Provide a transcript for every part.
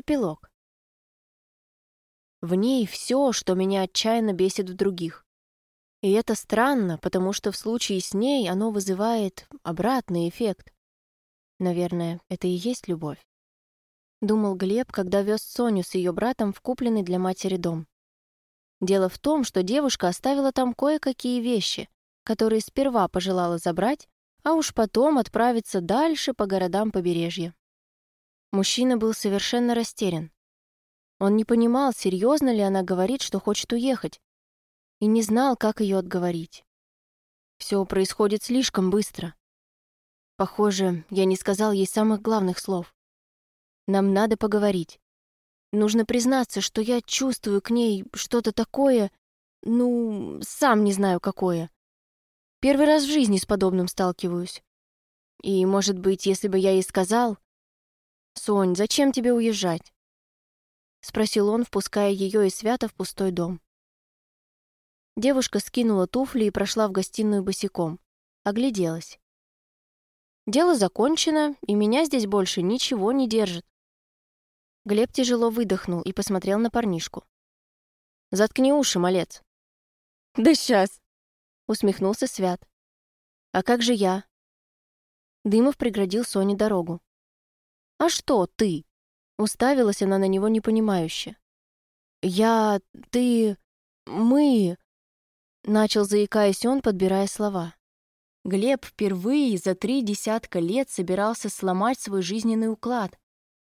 Эпилог. В ней все, что меня отчаянно бесит в других. И это странно, потому что в случае с ней оно вызывает обратный эффект. Наверное, это и есть любовь. Думал Глеб, когда вез Соню с ее братом в купленный для матери дом. Дело в том, что девушка оставила там кое-какие вещи, которые сперва пожелала забрать, а уж потом отправиться дальше по городам побережья. Мужчина был совершенно растерян. Он не понимал, серьезно ли она говорит, что хочет уехать, и не знал, как ее отговорить. Все происходит слишком быстро. Похоже, я не сказал ей самых главных слов. Нам надо поговорить. Нужно признаться, что я чувствую к ней что-то такое, ну, сам не знаю какое. Первый раз в жизни с подобным сталкиваюсь. И, может быть, если бы я ей сказал... «Сонь, зачем тебе уезжать?» — спросил он, впуская ее и Свята в пустой дом. Девушка скинула туфли и прошла в гостиную босиком. Огляделась. Дело закончено, и меня здесь больше ничего не держит. Глеб тяжело выдохнул и посмотрел на парнишку. «Заткни уши, малец». «Да сейчас!» — усмехнулся Свят. «А как же я?» Дымов преградил Соне дорогу. «А что ты?» Уставилась она на него непонимающе. «Я... ты... мы...» Начал заикаясь он, подбирая слова. Глеб впервые за три десятка лет собирался сломать свой жизненный уклад.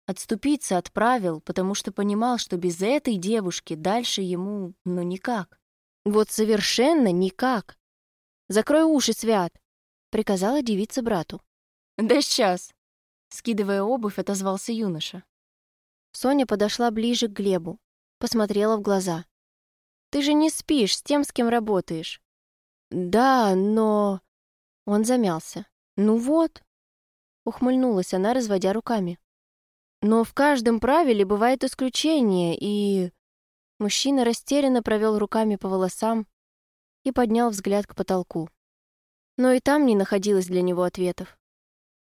Отступиться от правил, потому что понимал, что без этой девушки дальше ему, ну, никак. Вот совершенно никак. «Закрой уши, Свят!» — приказала девица брату. «Да сейчас!» — скидывая обувь, отозвался юноша. Соня подошла ближе к Глебу, посмотрела в глаза. «Ты же не спишь с тем, с кем работаешь». «Да, но...» Он замялся. «Ну вот». Ухмыльнулась она, разводя руками. «Но в каждом правиле бывает исключение, и...» Мужчина растерянно провел руками по волосам и поднял взгляд к потолку. Но и там не находилось для него ответов.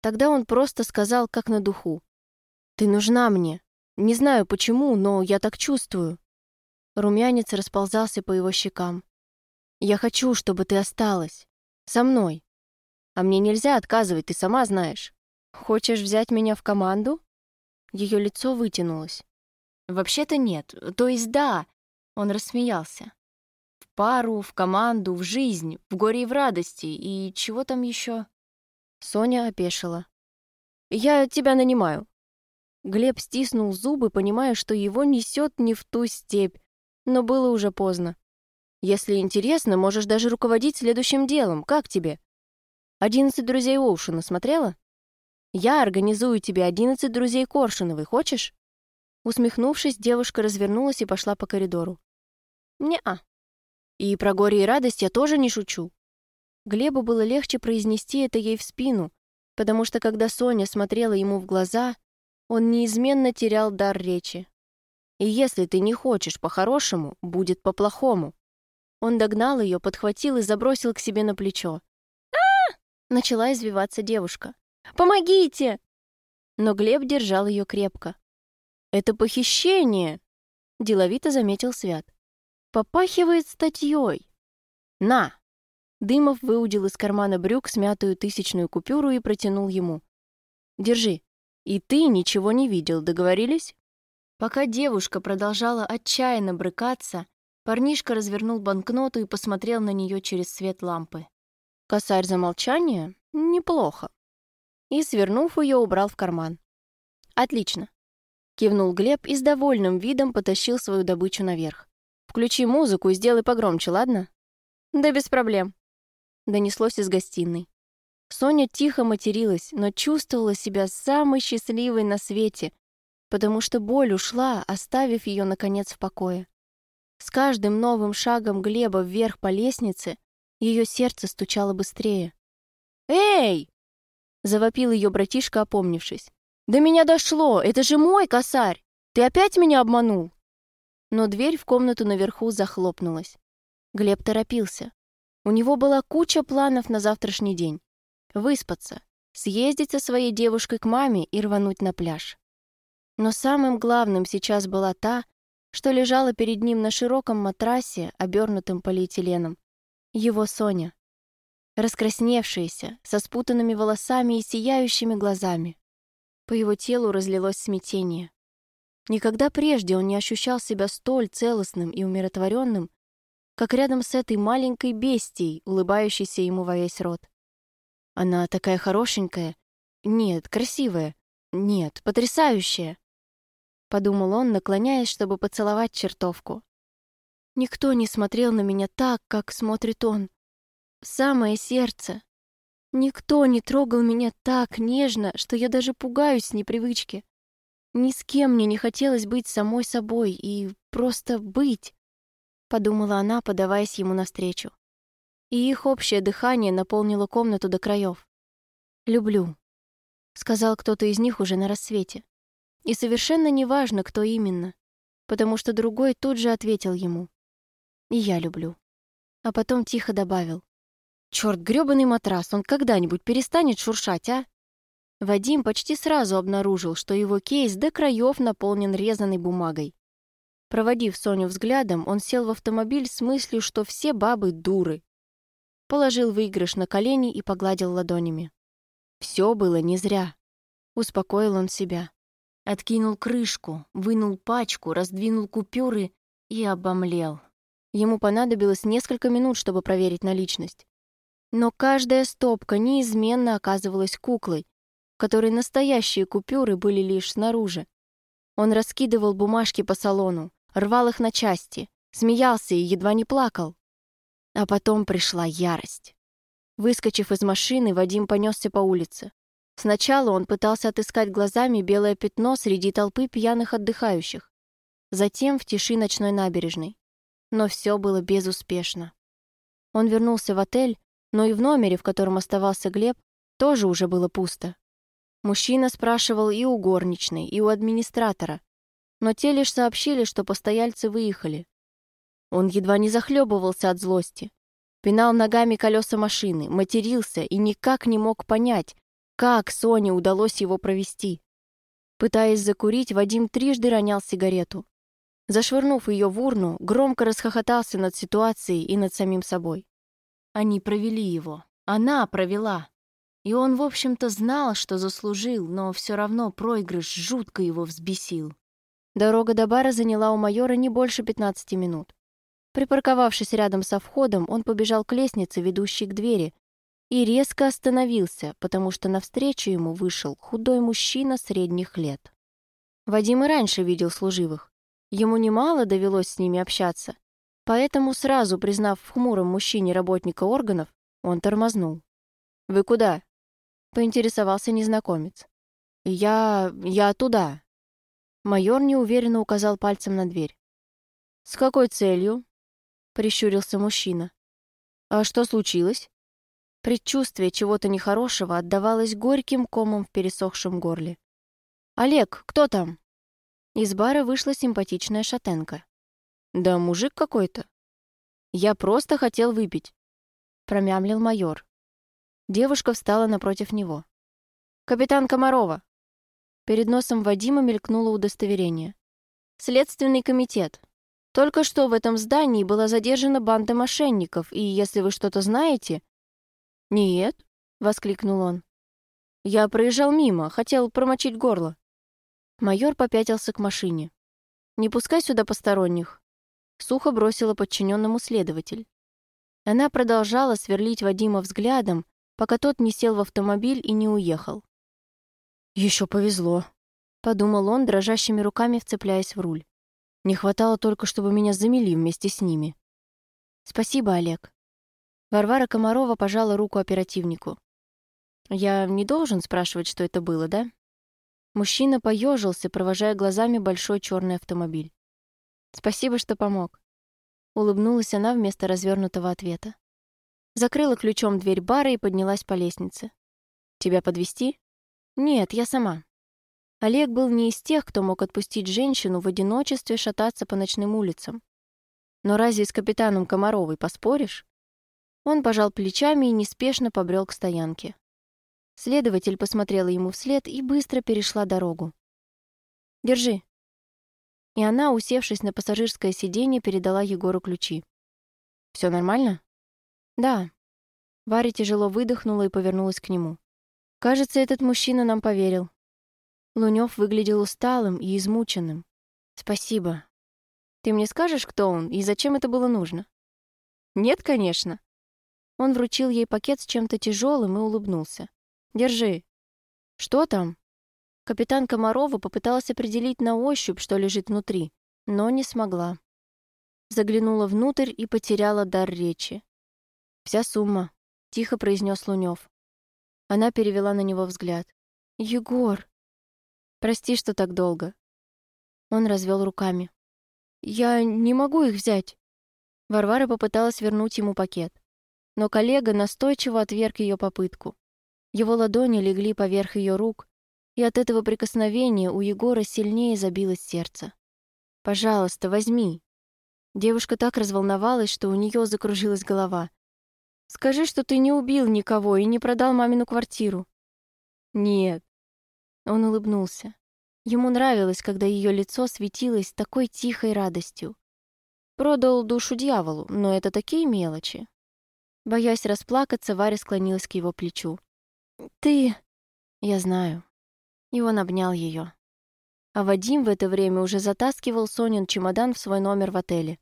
Тогда он просто сказал, как на духу. «Ты нужна мне. Не знаю почему, но я так чувствую. Румянец расползался по его щекам. Я хочу, чтобы ты осталась. Со мной. А мне нельзя отказывать, ты сама знаешь. Хочешь взять меня в команду? Ее лицо вытянулось. Вообще-то нет. То есть да. Он рассмеялся. В пару, в команду, в жизнь, в горе и в радости. И чего там еще? Соня опешила. «Я тебя нанимаю», Глеб стиснул зубы, понимая, что его несет не в ту степь, но было уже поздно. «Если интересно, можешь даже руководить следующим делом. Как тебе?» «Одиннадцать друзей Оушена смотрела?» «Я организую тебе одиннадцать друзей Коршуновой. Хочешь?» Усмехнувшись, девушка развернулась и пошла по коридору. «Не-а. И про горе и радость я тоже не шучу». Глебу было легче произнести это ей в спину, потому что когда Соня смотрела ему в глаза, он неизменно терял дар речи. И если ты не хочешь по-хорошему, будет по-плохому. Он догнал ее, подхватил и забросил к себе на плечо. а Начала извиваться девушка. «Помогите!» Но Глеб держал ее крепко. «Это похищение!» — деловито заметил Свят. «Попахивает статьей!» «На!» Дымов выудил из кармана брюк смятую тысячную купюру и протянул ему. «Держи, и ты ничего не видел, договорились?» Пока девушка продолжала отчаянно брыкаться, парнишка развернул банкноту и посмотрел на нее через свет лампы. Косарь за? Неплохо. И, свернув ее, убрал в карман. «Отлично», — кивнул Глеб и с довольным видом потащил свою добычу наверх. «Включи музыку и сделай погромче, ладно?» «Да без проблем», — донеслось из гостиной. Соня тихо материлась, но чувствовала себя самой счастливой на свете, потому что боль ушла, оставив ее, наконец, в покое. С каждым новым шагом Глеба вверх по лестнице ее сердце стучало быстрее. «Эй!» — завопил ее братишка, опомнившись. «До меня дошло! Это же мой косарь! Ты опять меня обманул!» Но дверь в комнату наверху захлопнулась. Глеб торопился. У него была куча планов на завтрашний день выспаться, съездить со своей девушкой к маме и рвануть на пляж. Но самым главным сейчас была та, что лежала перед ним на широком матрасе, обернутым полиэтиленом. Его Соня. Раскрасневшаяся, со спутанными волосами и сияющими глазами. По его телу разлилось смятение. Никогда прежде он не ощущал себя столь целостным и умиротворенным, как рядом с этой маленькой бестией, улыбающейся ему во весь рот. Она такая хорошенькая. Нет, красивая. Нет, потрясающая. Подумал он, наклоняясь, чтобы поцеловать чертовку. Никто не смотрел на меня так, как смотрит он. Самое сердце. Никто не трогал меня так нежно, что я даже пугаюсь непривычки. Ни с кем мне не хотелось быть самой собой и просто быть подумала она, подаваясь ему навстречу. И их общее дыхание наполнило комнату до краев. «Люблю», — сказал кто-то из них уже на рассвете. И совершенно неважно, кто именно, потому что другой тут же ответил ему. «И я люблю». А потом тихо добавил. «Чёрт, грёбаный матрас, он когда-нибудь перестанет шуршать, а?» Вадим почти сразу обнаружил, что его кейс до краев наполнен резаной бумагой. Проводив Соню взглядом, он сел в автомобиль с мыслью, что все бабы дуры. Положил выигрыш на колени и погладил ладонями. Все было не зря. Успокоил он себя. Откинул крышку, вынул пачку, раздвинул купюры и обомлел. Ему понадобилось несколько минут, чтобы проверить наличность. Но каждая стопка неизменно оказывалась куклой, в которой настоящие купюры были лишь снаружи. Он раскидывал бумажки по салону, рвал их на части, смеялся и едва не плакал. А потом пришла ярость. Выскочив из машины, Вадим понесся по улице. Сначала он пытался отыскать глазами белое пятно среди толпы пьяных отдыхающих. Затем в тиши ночной набережной. Но все было безуспешно. Он вернулся в отель, но и в номере, в котором оставался Глеб, тоже уже было пусто. Мужчина спрашивал и у горничной, и у администратора, но те лишь сообщили, что постояльцы выехали. Он едва не захлебывался от злости. Пинал ногами колеса машины, матерился и никак не мог понять, как Соне удалось его провести. Пытаясь закурить, Вадим трижды ронял сигарету. Зашвырнув ее в урну, громко расхохотался над ситуацией и над самим собой. Они провели его. Она провела. И он, в общем-то, знал, что заслужил, но все равно проигрыш жутко его взбесил. Дорога до бара заняла у майора не больше 15 минут. Припарковавшись рядом со входом, он побежал к лестнице, ведущей к двери, и резко остановился, потому что навстречу ему вышел худой мужчина средних лет. Вадим и раньше видел служивых. Ему немало довелось с ними общаться, поэтому сразу признав в хмуром мужчине работника органов, он тормознул. «Вы куда?» — поинтересовался незнакомец. «Я... я туда», Майор неуверенно указал пальцем на дверь. «С какой целью?» — прищурился мужчина. «А что случилось?» Предчувствие чего-то нехорошего отдавалось горьким комом в пересохшем горле. «Олег, кто там?» Из бара вышла симпатичная шатенка. «Да мужик какой-то». «Я просто хотел выпить», — промямлил майор. Девушка встала напротив него. «Капитан Комарова, Перед носом Вадима мелькнуло удостоверение. «Следственный комитет. Только что в этом здании была задержана банда мошенников, и если вы что-то знаете...» «Нет», — воскликнул он. «Я проезжал мимо, хотел промочить горло». Майор попятился к машине. «Не пускай сюда посторонних», — сухо бросила подчиненному следователь. Она продолжала сверлить Вадима взглядом, пока тот не сел в автомобиль и не уехал. Еще повезло», — подумал он, дрожащими руками вцепляясь в руль. «Не хватало только, чтобы меня замели вместе с ними». «Спасибо, Олег». Варвара Комарова пожала руку оперативнику. «Я не должен спрашивать, что это было, да?» Мужчина поежился, провожая глазами большой черный автомобиль. «Спасибо, что помог». Улыбнулась она вместо развернутого ответа. Закрыла ключом дверь бара и поднялась по лестнице. «Тебя подвести? «Нет, я сама». Олег был не из тех, кто мог отпустить женщину в одиночестве шататься по ночным улицам. Но разве с капитаном Комаровой поспоришь? Он пожал плечами и неспешно побрел к стоянке. Следователь посмотрела ему вслед и быстро перешла дорогу. Держи». И она, усевшись на пассажирское сиденье, передала Егору ключи. «Все нормально?» «Да». Варя тяжело выдохнула и повернулась к нему. «Кажется, этот мужчина нам поверил». Лунёв выглядел усталым и измученным. «Спасибо. Ты мне скажешь, кто он и зачем это было нужно?» «Нет, конечно». Он вручил ей пакет с чем-то тяжелым и улыбнулся. «Держи». «Что там?» Капитан Комарова попыталась определить на ощупь, что лежит внутри, но не смогла. Заглянула внутрь и потеряла дар речи. «Вся сумма», — тихо произнес Лунёв. Она перевела на него взгляд. «Егор!» «Прости, что так долго». Он развел руками. «Я не могу их взять». Варвара попыталась вернуть ему пакет. Но коллега настойчиво отверг ее попытку. Его ладони легли поверх ее рук, и от этого прикосновения у Егора сильнее забилось сердце. «Пожалуйста, возьми». Девушка так разволновалась, что у нее закружилась голова. «Скажи, что ты не убил никого и не продал мамину квартиру». «Нет». Он улыбнулся. Ему нравилось, когда ее лицо светилось такой тихой радостью. Продал душу дьяволу, но это такие мелочи. Боясь расплакаться, Варя склонилась к его плечу. «Ты...» «Я знаю». И он обнял ее. А Вадим в это время уже затаскивал Сонин чемодан в свой номер в отеле.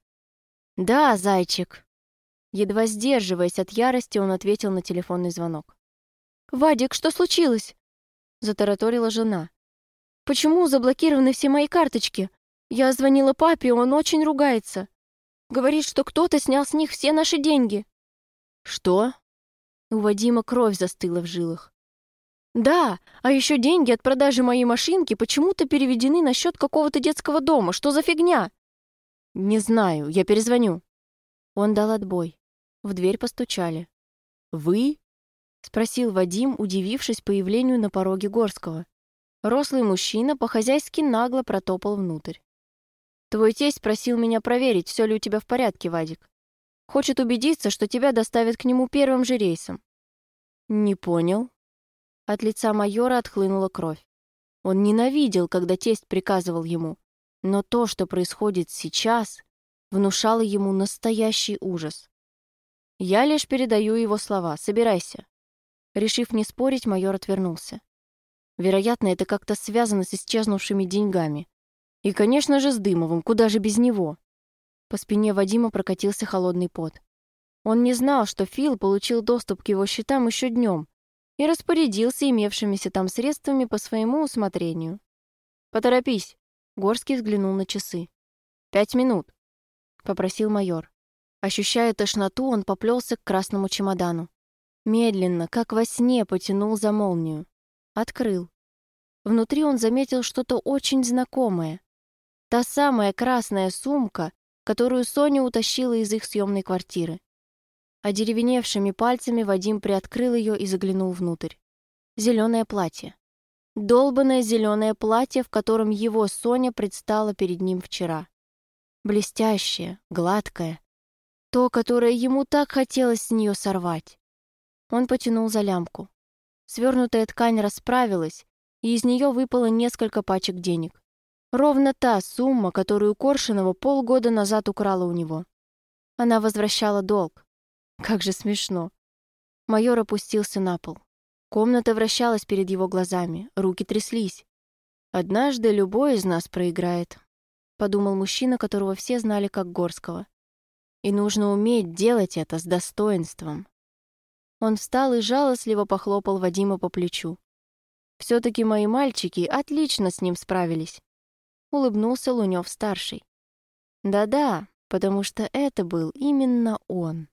«Да, зайчик!» Едва сдерживаясь от ярости, он ответил на телефонный звонок. «Вадик, что случилось?» Затараторила жена. «Почему заблокированы все мои карточки? Я звонила папе, он очень ругается. Говорит, что кто-то снял с них все наши деньги». «Что?» У Вадима кровь застыла в жилах. «Да, а еще деньги от продажи моей машинки почему-то переведены на счет какого-то детского дома. Что за фигня?» «Не знаю, я перезвоню». Он дал отбой. В дверь постучали. «Вы?» — спросил Вадим, удивившись появлению на пороге Горского. Рослый мужчина по-хозяйски нагло протопал внутрь. «Твой тесть просил меня проверить, все ли у тебя в порядке, Вадик. Хочет убедиться, что тебя доставят к нему первым же рейсом». «Не понял». От лица майора отхлынула кровь. Он ненавидел, когда тесть приказывал ему, но то, что происходит сейчас, внушало ему настоящий ужас. Я лишь передаю его слова. Собирайся. Решив не спорить, майор отвернулся. Вероятно, это как-то связано с исчезнувшими деньгами. И, конечно же, с Дымовым, куда же без него? По спине Вадима прокатился холодный пот. Он не знал, что Фил получил доступ к его счетам еще днем и распорядился имевшимися там средствами по своему усмотрению. «Поторопись!» — Горский взглянул на часы. «Пять минут!» — попросил майор. Ощущая тошноту, он поплелся к красному чемодану. Медленно, как во сне, потянул за молнию. Открыл. Внутри он заметил что-то очень знакомое. Та самая красная сумка, которую Соня утащила из их съемной квартиры. Одеревеневшими пальцами Вадим приоткрыл ее и заглянул внутрь. Зеленое платье. Долбанное зеленое платье, в котором его Соня предстала перед ним вчера. Блестящее, гладкое. То, которое ему так хотелось с нее сорвать. Он потянул за лямку. Свернутая ткань расправилась, и из нее выпало несколько пачек денег. Ровно та сумма, которую Коршинова полгода назад украла у него. Она возвращала долг. Как же смешно. Майор опустился на пол. Комната вращалась перед его глазами, руки тряслись. «Однажды любой из нас проиграет», — подумал мужчина, которого все знали как Горского. «И нужно уметь делать это с достоинством». Он встал и жалостливо похлопал Вадима по плечу. «Все-таки мои мальчики отлично с ним справились улыбнулся Лунёв-старший. Да-да, потому что это был именно он.